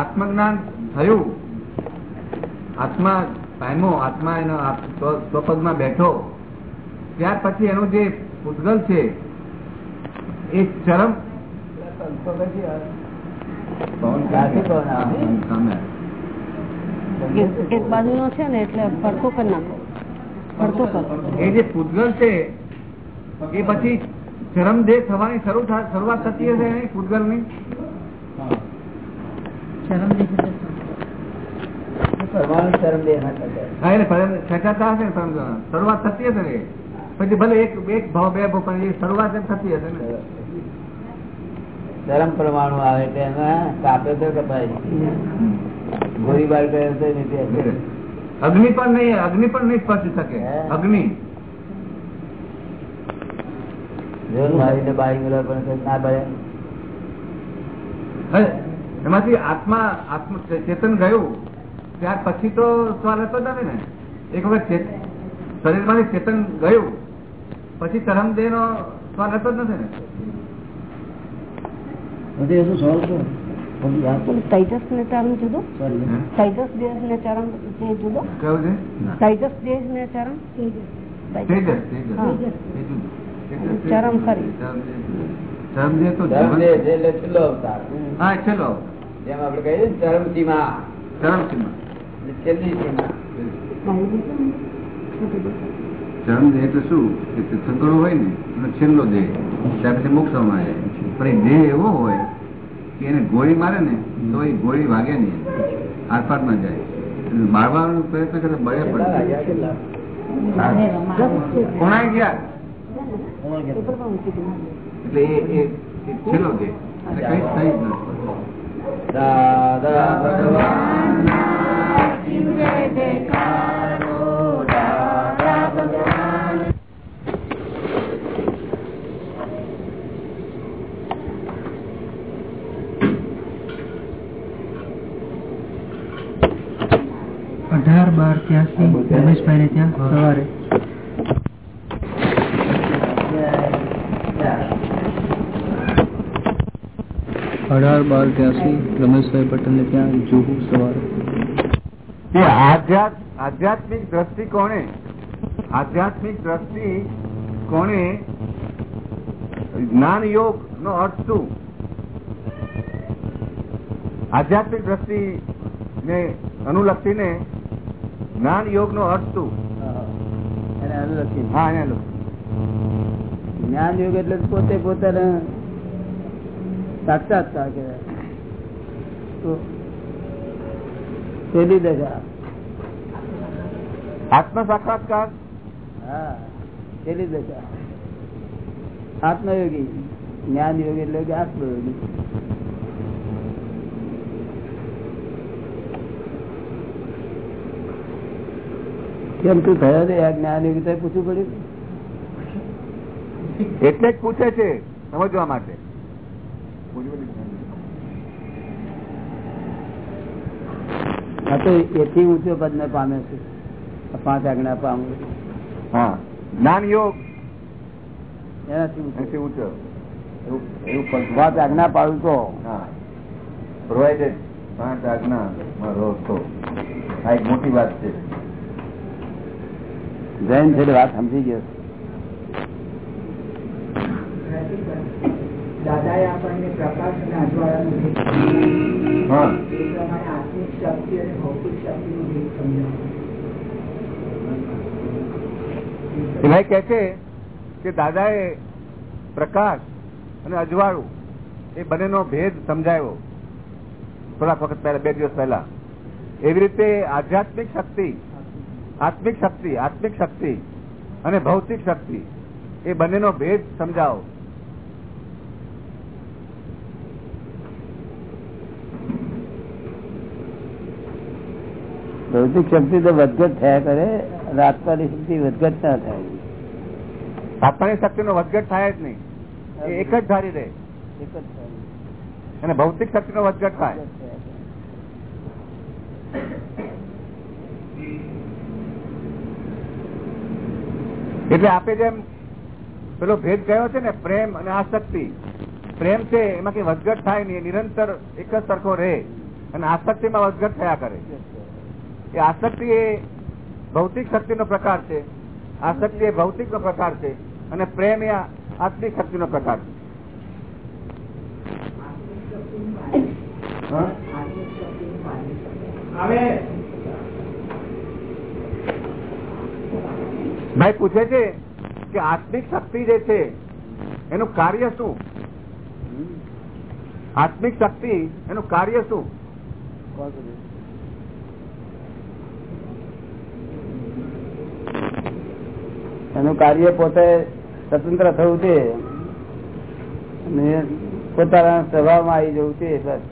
આત્મજ્ઞાન થયું. આત્મા પામ્યો આત્મા એનો સ્વપદમાં બેઠો. ત્યાર પછી એનું જે પૂતગલ છે એ ચરમ એક એક બાજુનો છે ને એટલે ફરકો કરી નાખો. એ જે પૂતગલ છે એ પછી જન્મદેહ થવાની શરૂ શરૂઆત થતી હશે એની પૂતગલની ના શરૂઆત થતી હશે પછી ભલે એક એક ભાવ બે ભાવ પણ એ શરૂઆત એમ થતી હશે ને. ચરમ પરમાણુ આવે એટલે એમાં કાપે તો કપાય. ગોળીબાર કરે તો અગ્નિ પણ નહીં અગ્નિ પણ નહીં સ્પર્શી શકે. અગ્નિ. એમાંથી આત્મા આત્મ ચેતન ગયું ત્યાર પછી તો સવાલ હતો જ ને. એક વખત શરીરમાંથી ચેતન ગયું પછી તરમદેહ નો સવાલ હતો જ નથી ને. તૈજસ ને. ચરમ જુદો? તૈજસ. ને ચરમ જુદો ચરમ ચરમ ખરી. ચરમ. તો ચરમ એટલે છેલ્લો અવતાર. હા ચલો જેમ આપણે કહીએ ચરમ સીમા ચરમ સીમા છેલ્લી સીમા. ચરમ દેહ એટલે શું? કે તીર્થંકરો હોય ને એનો છેલ્લો દેહ. ત્યાં પછી મોક્ષમાં જાય પણ એ દેહ એવો હોય એને ગોળી મારે ને તો એ ગોળી વાગે નહીં આરપારમાં જાય. મારવાનો પ્રયત્ન કરે બળે પડે. કોણાય ગયા? એટલે એ છેલ્લો દે એટલે કઈ થઈ જ નથી દાદા ભગવાન અઢાર બાર રમેશભાઈ ને ત્યાં સવારે. અઢાર બાર ત્યાંથી રમેશભાઈ પટેલ ને ત્યાં જોવું સવારે. આધ્યાત્મિક દ્રષ્ટિ આધ્યાત્મિક આધ્યાત્મિક દ્રષ્ટિ કોણે? જ્ઞાન યોગ નો અર્થ શું? આધ્યાત્મિક દ્રષ્ટિ ને અનુલક્ષીને જ્ઞાન યોગ નો અર્થ શું? હા. એને. જ્ઞાન યોગ એટલે પોતે પોતાને સાક્ષાત્કાર કહેવાય. પેલી દશા. આત્મ સાક્ષાત્કાર હા પેલી દશા. આત્મયોગી. જ્ઞાન યોગ એટલે કે આત્મયોગી. કેમ તું થયો આ જ્ઞાન એવી રીતે પૂછવું પડ્યું એટલે જ પૂછે છે સમજવા માટે. તો એથી ઊંચો પદ ને પામે છે. પાંચ આજ્ઞા પામવું હા. જ્ઞાન યોગ. એનાથી ઊંચો. પાંચ આજ્ઞા પાડું તો. હા. પ્રોવાઇડેડ પાંચ આજ્ઞા રહો તો. આ એક મોટી વાત છે. જૈન છે વાત સમજી ગયો દાદાએ આપણને પ્રકાશ અને અજવાળાનું હા. એ પ્રમાણે આત્મિક શક્તિ અને ભૌતિક શક્તિનું ભેદ સમજાવો ભાઈ કે છે કે દાદાએ પ્રકાશ અને અજવાળું એ બંનેનો ભેદ સમજાયો. થોડાક વખત પહેલા બે દિવસ પહેલા. એવી રીતે આધ્યાત્મિક શક્તિ આત્મિક શક્તિ આત્મિક શક્તિ અને ભૌતિક શક્તિ. એ બંનેનો ભેદ સમજાવો. ભૌતિક શક્તિ તો વધઘટ થયા કરે અને આત્માની શક્તિ વધઘટ ના થાય. આત્માની શક્તિ નો વધઘટ થાય જ નહીં. એક જ ધારી રહે. એક જ અને ભૌતિક શક્તિ નો વધઘટ થાય એટલે આપે જેમ પેલો ભેદ ગયો છે ને પ્રેમ અને આસક્તિ. પ્રેમ છે એમાં કઈ વધઘટ થાય નહીં એ નિરંતર એક જ સરખો રહે. અને આસક્તિમાં વધઘટ થયા કરે. એ આસક્તિ એ ભૌતિક શક્તિનો પ્રકાર છે. આસક્તિ એ ભૌતિક નો પ્રકાર છે. અને પ્રેમ એ આત્મિક શક્તિનો પ્રકાર છે. હા? ભાઈ પૂછે છે કે આત્મિક શક્તિ જે છે, એનું કાર્ય શું? આત્મિક શક્તિ, એનું કાર્ય શું? એનું કાર્ય પોતે સ્વતંત્ર થવું છે. પોતાના સ્વભાવમાં આવી જવું છે, બસ.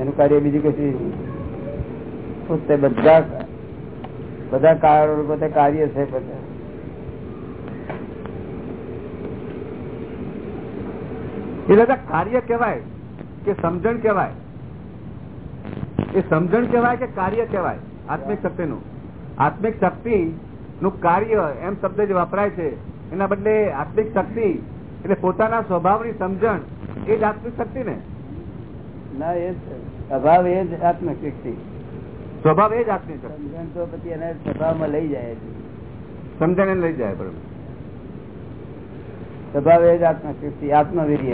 એનું કાર્ય બીજું કશું પોતે બધા બધા કારણો કાર્ય છે બધા. એ દાદા કાર્ય કહેવાય કે સમજણ કહેવાય. એ સમજણ કહેવાય કે કાર્ય કહેવાય, આત્મિક શક્તિનું. આત્મિક શક્તિ નું કાર્ય એમ શબ્દ જે વપરાય છે, એના બદલે આત્મિક શક્તિ એટલે પોતાના સ્વભાવની સમજણ, એ જ આત્મિક શક્તિ ને ના એ જ સ્વભાવ એ જ આત્મશક્તિ સ્વભાવ એ જ આત્મી સમજણ તો પછી એને સ્વભાવમાં લઈ જાય છે. સમજણ એને લઈ જાય બરોબર. સ્વભાવ એ જ આત્મશક્તિ આત્મવીર્ય.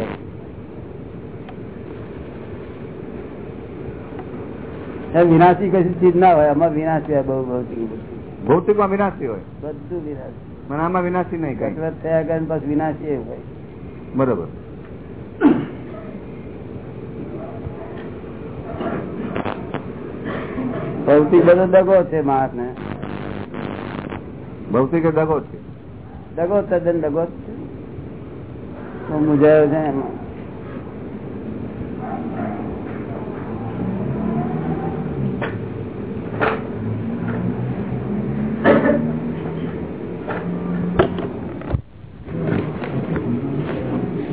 વિનાશી કશી ચીજ ના હોય આમાં વિનાશી હોય બહુ ભૌતિકમાં વિનાશી હોય. બધું વિનાશી. પણ આમાં વિનાશી નહીં કઈ. થયા કરે પછી વિનાશી એવું હોય. બરોબર. ભૌતિક બધો દગો છે માણસ ને ભૌતિક દગો છે? દગો તદ્દન દગો છે. મુજાયો છે એમાં.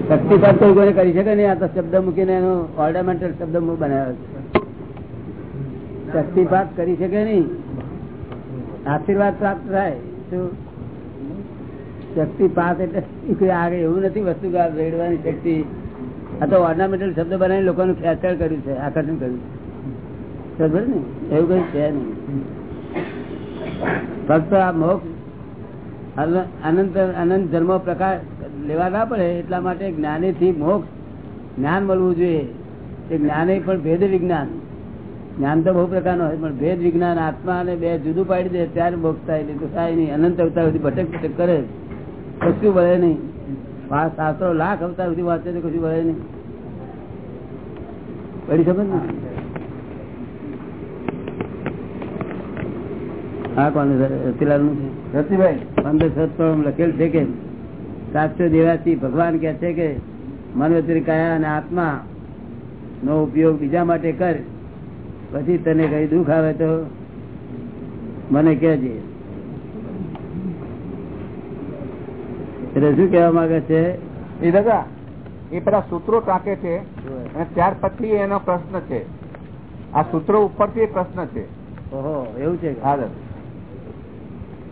શક્તિપાત કોઈ કોઈને કરી શકે નહીં? આ તો શબ્દ મૂકીને એનો ઓર્નામેન્ટલ શબ્દ બનાવ્યો છે. શક્તિપાત કરી શકે નહીં. આશીર્વાદ પ્રાપ્ત થાય શું શક્તિપાત એટલે આગળ એવું નથી વસ્તુ રેડવાની શક્તિ, આ તો ઓર્નામેન્ટલ શબ્દ બનાવી લોકોનું ખેંચાણ કર્યું છે, આકર્ષણ કર્યું બરાબર ને? એવું કઈ છે નહીં. ફક્ત આ મોક્ષ અનંત અનંત ધર્મ પ્રકાર લેવા ના પડે એટલા માટે જ્ઞાની થી મોક્ષ જ્ઞાન મળવું જોઈએ. એ જ્ઞાને પણ ભેદ વિજ્ઞાન. જ્ઞાન તો બહુ પ્રકારનો હોય પણ ભેદ વિજ્ઞાન આત્મા અને બે જુદું પાડી દે ત્યારે મોક્ષ થાય નહીં તો થાય નહીં. અનંત અવતાર સુધી ભટક ભટક કરે કશું વળે નહીં. શાસ્ત્રો લાખ અવતાર સુધી વાંચે તો કશું વળે નહીં. પડી સમજ ને? હા કોને રતિલાલનું છે. રતિભાઈ. પંદર સત્સંગ લખેલ છે કે શાસ્ત્ર દેવાથી ભગવાન કે છે કે મનવતરી કાયા અને આત્મા નો ઉપયોગ બીજા માટે કર. પછી તને કઈ દુઃખ આવે તો મને કહેજે. એટલે શું કેવા માંગે છે? એ દાદા એ પેલા સૂત્રો ટાંકે છે અને ત્યાર પછી એનો પ્રશ્ન છે. આ સૂત્રો ઉપરથી એ પ્રશ્ન છે. ઓહો એવું છે હા દાદા.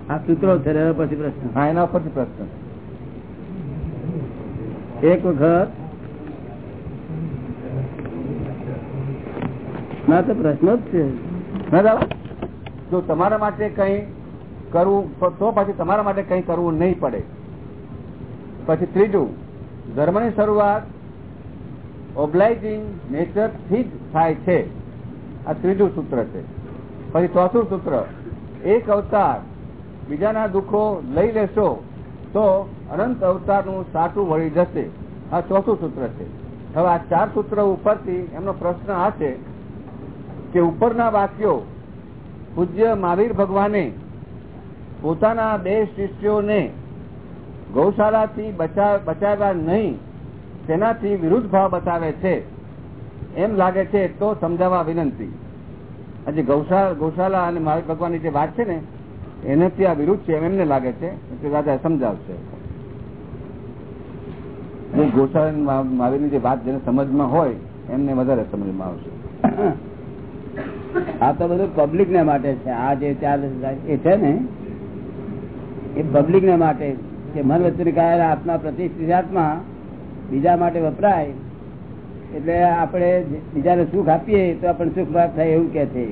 આ સૂત્રો છે એના પછી પ્રશ્ન. હા એના ઉપરથી પ્રશ્ન. એક વખત ના, તો પ્રશ્ન જ છે. ના જો તમારા માટે કઈ કરવું, તો પછી તમારા માટે કઈ કરવું નહીં પડે. પછી ત્રીજું, ધર્મની શરૂઆત ઓબ્લાઇઝિંગ નેચરથી જ થાય છે. આ ત્રીજું સૂત્ર છે. પછી ચોથું સૂત્ર, એક અવતાર બીજાના દુઃખો લઈ લેશો, તો અનંત અવતારનું સાચું વળી જશે. આ ચોથું સૂત્ર છે. હવે આ ચાર સૂત્ર ઉપરથી એમનો પ્રશ્ન આ છે કે ઉપરના વાક્યો, પૂજ્ય મહાવીર ભગવાને, પોતાના બે શિષ્યોને ગૌશાળાથી બચાવ્યા નહીં, તેનાથી વિરુદ્ધ ભાવ બતાવે છે, એમ લાગે છે તો સમજાવવા વિનંતી. આજે ગૌશાળા ગૌશાળા અને મહાવીર ભગવાનની જે વાત છે ને, એનાથી આ વિરુદ્ધ છે એમ એમને લાગે છે દાદા સમજાવશે. ગૌશાળા મહાવીરની જે વાત જેને સમજમાં હોય, એમને વધારે સમજમાં આવશે. આ તો બધું પબ્લિક ને માટે છે. આ જે ચાર એ છે ને? એ પબ્લિક ને માટે કે મન વચ્ચે આત્મા પ્રતિષ્ઠિતાત્મા બીજા માટે વપરાય. એટલે આપણે બીજાને સુખ આપીએ તો આપણને સુખ પ્રાપ્ત થાય એવું કે છે.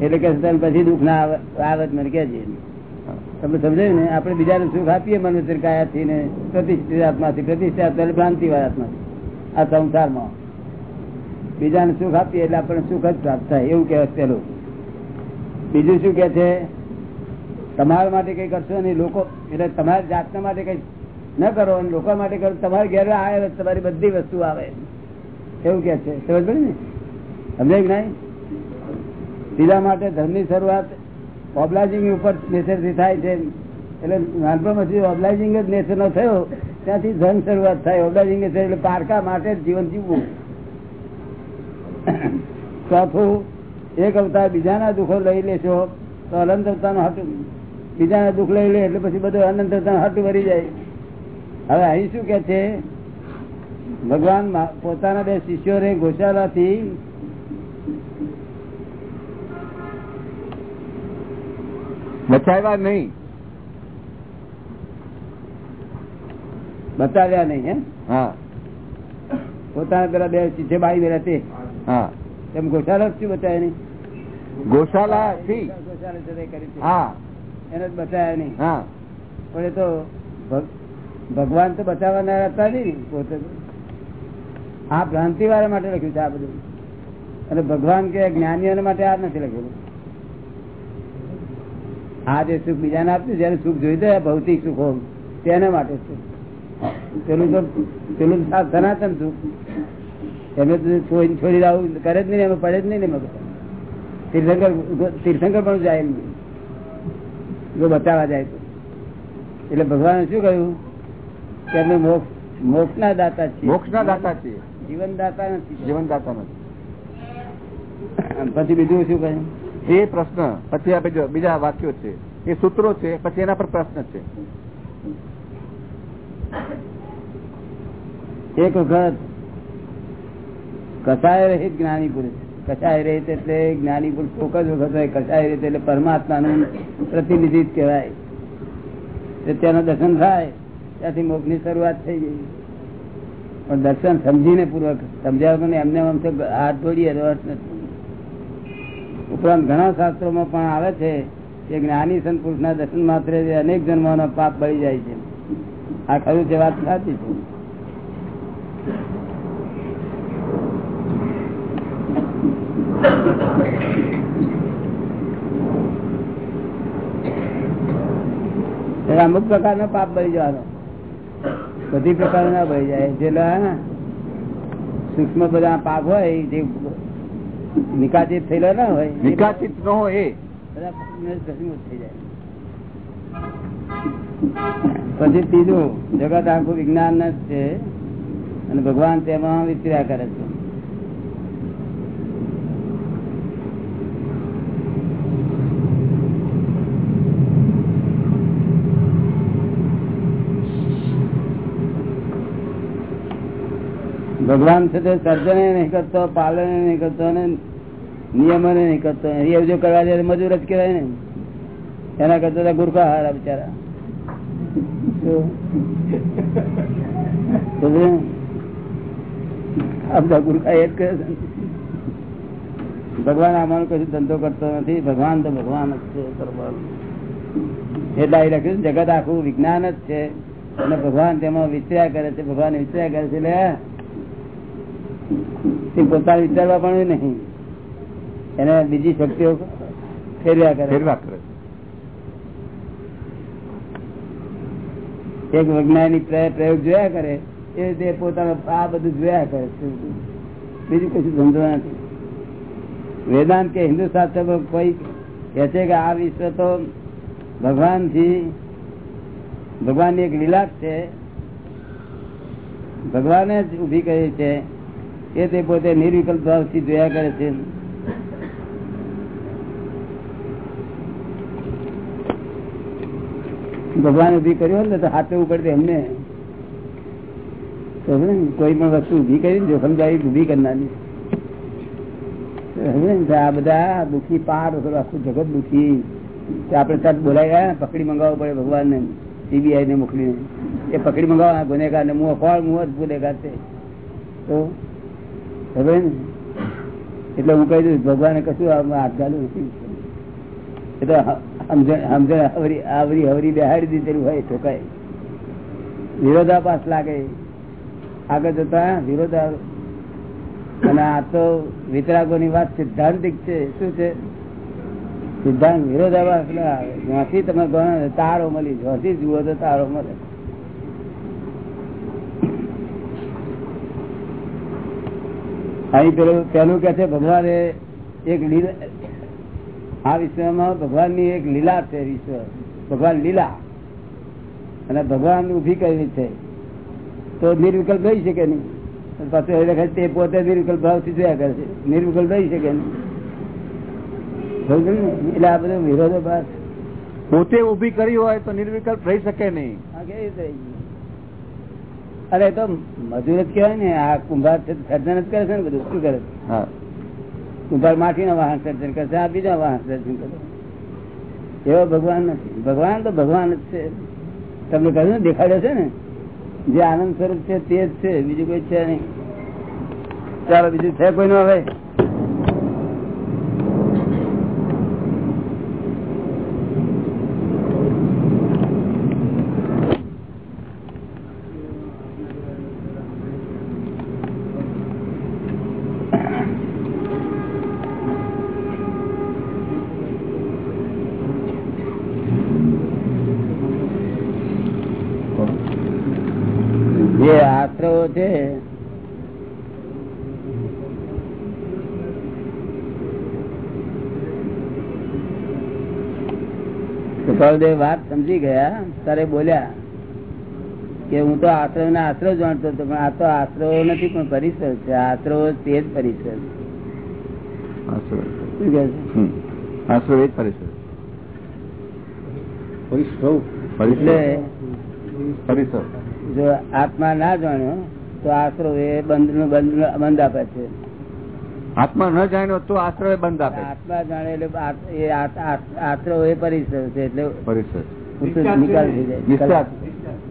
એટલે કે પછી દુઃખ ના આવે મને કે છે તમે સમજાયું ને? આપણે બીજાને સુખ આપીએ મન વચ્ચે કાયાથી ને પ્રતિષ્ઠિત આત્માથી પ્રતિષ્ઠિત ભ્રાંતિ આત્માથી આ સંસારમાં. બીજાને સુખ આપીએ એટલે આપણને સુખ જ પ્રાપ્ત થાય, એવું કહેવાય પેલું. બીજું શું કે છે? તમારા માટે કઈ કરશો નહીં, લોકો, એટલે તમારા જાતના માટે કઈ ન કરો, અને લોકો માટે કરો, તમારે ઘેર આવે તમારી બધી વસ્તુ આવે. એવું કે છે. સમજ પડે ને? સમજાય કે નહીં? બીજા માટે ધર્મની શરૂઆત ઓબ્લાઇઝિંગ ઉપર નેચરથી થાય છે. એટલે નાનપણમાંથી ઓબ્લાઇઝિંગ જ નેચરનો થયો, ત્યાંથી ધન શરૂઆત થાય. ઓબ્લાઇઝિંગ એટલે પારકા માટે જીવન જીવવું. ચોથું એક અવતાર બીજાના દુઃખો લઈ લેશો તો અનંત અવતારનું હાટું બીજાના દુઃખ લઈ લે એટલે પછી બધું અનંત અવતાર હાટું ભરી જાય. હવે અહીં શું કે છે? ભગવાન પોતાના બે શિષ્યો ગોશાલાથી બચાવ્યા નહીં. બતાવ્યા નહીં હે? હા. પોતાના પેલા બે શિષ્ય બાઈ રહેતી હા. તેમ ગોશાલા શું બતાવ્યા નહીં? ગોશાલા થી. હા. એને જ બતાવ્યા નહીં. હા. પણ એ તો ભગવાન તો બચાવવાના હતા નહીં પોતે આ ભ્રાંતિ વાળા માટે લખ્યું છે આ બધું. અને ભગવાન કે જ્ઞાનીઓ માટે આ નથી લખેલું. આ જે સુખ બીજાને આપ્યું જયારે સુખ જોઈ દે ભૌતિક હોમ તેના માટે છે. પેલું તો પેલું સનાતન સુખ. એમને છોડી આવું કરે જ નહીં એમાં પડે જ નહીં એમાં. તીર્થંકર તીર્થંકર પણ જાય જો બતાવવા જાય તો. એટલે ભગવાને શું કહ્યું? કે અમે મોક્ષ મોક્ષ ના દાતા છીએ. મોક્ષ ના દાતા છીએ. જીવન દાતા નથી. જીવન દાતા નથી પછી બીજું શું કહ્યું? એ પ્રશ્ન પછી આ બીજો- બીજા વાક્યો છે. એ સૂત્રો છે પછી એના પર પ્રશ્ન છે. એક વખત કસાય રહિત જ્ઞાની પુરુષ કસાય રહિત એટલે જ્ઞાની પુરુષ કોક જ વખત હોય, કસાય રહિત એટલે પરમાત્માનું પ્રતિનિધિત્વ કહેવાય. તેનું દર્શન થાય, ત્યાંથી મોક્ષની શરૂઆત થઈ ગઈ. પણ દર્શન સમજીને પૂર્વક, સમજ્યા વગર એમને આમ હાથ જોડીએ તો નથી. ઉપરાંત ઘણા શાસ્ત્રોમાં પણ આવે છે કે જ્ઞાની સંત પુરુષના દર્શન માત્ર અનેક જન્મોનો પાપ બળી જાય છે. આ ખરું છે? વાત સાચી છે એટલે અમુક પ્રકારનો પાપ બળી જવાનો. બધી પ્રકાર ના બળી જાય. જેટલા સૂક્ષ્મ બધા પાપ હોય જે નિકાસિત થયેલો ના હોય નિકાસિત ન હોય એ. પછી ત્રીજું જગત આખું વિજ્ઞાન જ છે અને ભગવાન તેમાં વિચર્યા કરે છે. ભગવાન છે તે સર્જન નહીં કરતો, પાલન નહીં કરતો અને નિયમન નહીં કરતો. એ કરવા જાય મજૂર જ કહેવાય ને. એના કરતા ગુરખા હારા બિચારા. ભગવાન આમાં કશું ધંધો કરતો નથી. ભગવાન તો ભગવાન જ છે એટલે લખ્યું જગત આખું વિજ્ઞાન જ છે. અને ભગવાન તેમાં વિચર્યા કરે છે, ભગવાન વિચર્યા કરે છે, એટલે તે પોતાને વિચારવા પણ નહીં. એને બીજી શક્તિઓ ફેરવ્યા કરે. ફેરવા કરે. એક વૈજ્ઞાનિક પ્રયોગ જોયા કરે એ રીતે પોતાનો આ બધું જોયા કરે. બીજું કશું ધંધો નથી. વેદાંત કે હિન્દુ શાસ્ત્ર કોઈ કે છે કે આ વિશ્વ તો ભગવાનથી ભગવાનની એક લીલા છે. ભગવાને જ ઊભી કરી છે. એ તે પોતે નિર્વિકલ્પ ભાવથી જોયા કરે છે. ભગવાન ઊભી કર્યો ને તો હાથે ઉપડતી દે એમને. કોઈ પણ વસ્તુ ઊભી કરી જો સમજાવી ઊભી કરનારી. આ બધા દુઃખી પાર આખું જગત દુઃખી. આપડે આપણે સાથ ગયા, પકડી મંગાવવું પડે ભગવાન ને સીબીઆઈ ને મોકલીને. એ પકડી મંગાવવા ગુનેગાર ને મુહ કોણ મુહ જ ગુનેગાર છે. તો એટલે હું કહી દઉં, ભગવાને કશું હાથ ગાલું નથી. આવરી હવરી બેહાડી દીધેલું હોય ઠોકાય. વિરોધાભાસ લાગે. આગળ જતા વિરોધા અને આ તો વિતરાગોની વાત સિદ્ધાંતિક છે. શું છે? સિદ્ધાંત વિરોધાભાસ ના આવે. તમે તારો મળી, જ્યાંથી જુઓ તો તારો મળે. અહીં પેલું પેલું કે છે ભગવાને એક લીલા આ વિશ્વમાં ભગવાનની એક લીલા છે વિશ્વ. ભગવાન લીલા. અને ભગવાન ઊભી કરેલી છે. તો નિર્વિકલ્પ રહી શકે નહીં. પાછું એ લખે તે પોતે નિર્વિકલ્પ ભાવથી જોયા કરે છે. નિર્વિકલ્પ રહી શકે નહીં? એટલે આ બધો વિરોધાભાસ. પોતે ઊભી કરી હોય તો નિર્વિકલ્પ રહી શકે નહીં. આ કેવી રીતે રહી? અરે તો મજૂર જ કહેવાય ને. આ કુંભાર સર્જન જ કરે છે ને બધું. શું કરે છે? હા. કુંભાર માટીના વાહન સર્જન કરશે આ બીજા વાહન સર્જન કરે એવો ભગવાન નથી. ભગવાન તો ભગવાન જ છે. તમને કહ્યું ને દેખાડ્યો છે ને? જે આનંદ સ્વરૂપ છે તે જ છે. બીજું કોઈ છે નહીં. ચાલો બીજું છે કોઈ નું હવે? જે આશ્રવો છે. કૃપાલદેવ વાત સમજી ગયા તારે બોલ્યા કે હું તો આશ્રવ ને આશ્રવ જાણતો હતો પણ આ તો આશ્રવ નથી પણ પરિસર છે. આશ્રવ તે જ પરિસર આશ્રવ એ જ પરિસર. એટલે જો આત્મા ના જાણ્યો તો આશરો એ બંધનું બંધ બંધ આપે છે. આત્મા ન જાણ્યો તો આશ્રય બંધ આપે આત્મા જાણે એટલે એ આશરો એ પરિસર છે એટલે પરિસર. નિકાલ થઈ જાય. ડિસ્ચાર્જ.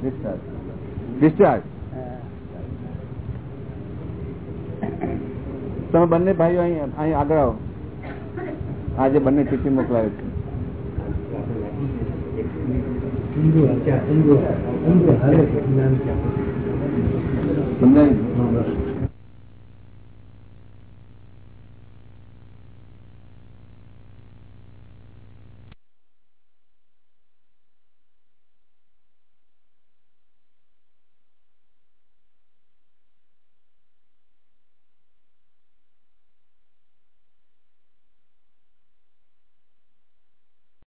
ડિસ્ચાર્જ. ડિસ્ચાર્જ. હા. તમે બંને ભાઈઓ અહીં અહીં આગળ આવો. આજે બંને ચિઠ્ઠી મોકલાવે છે. સમજાય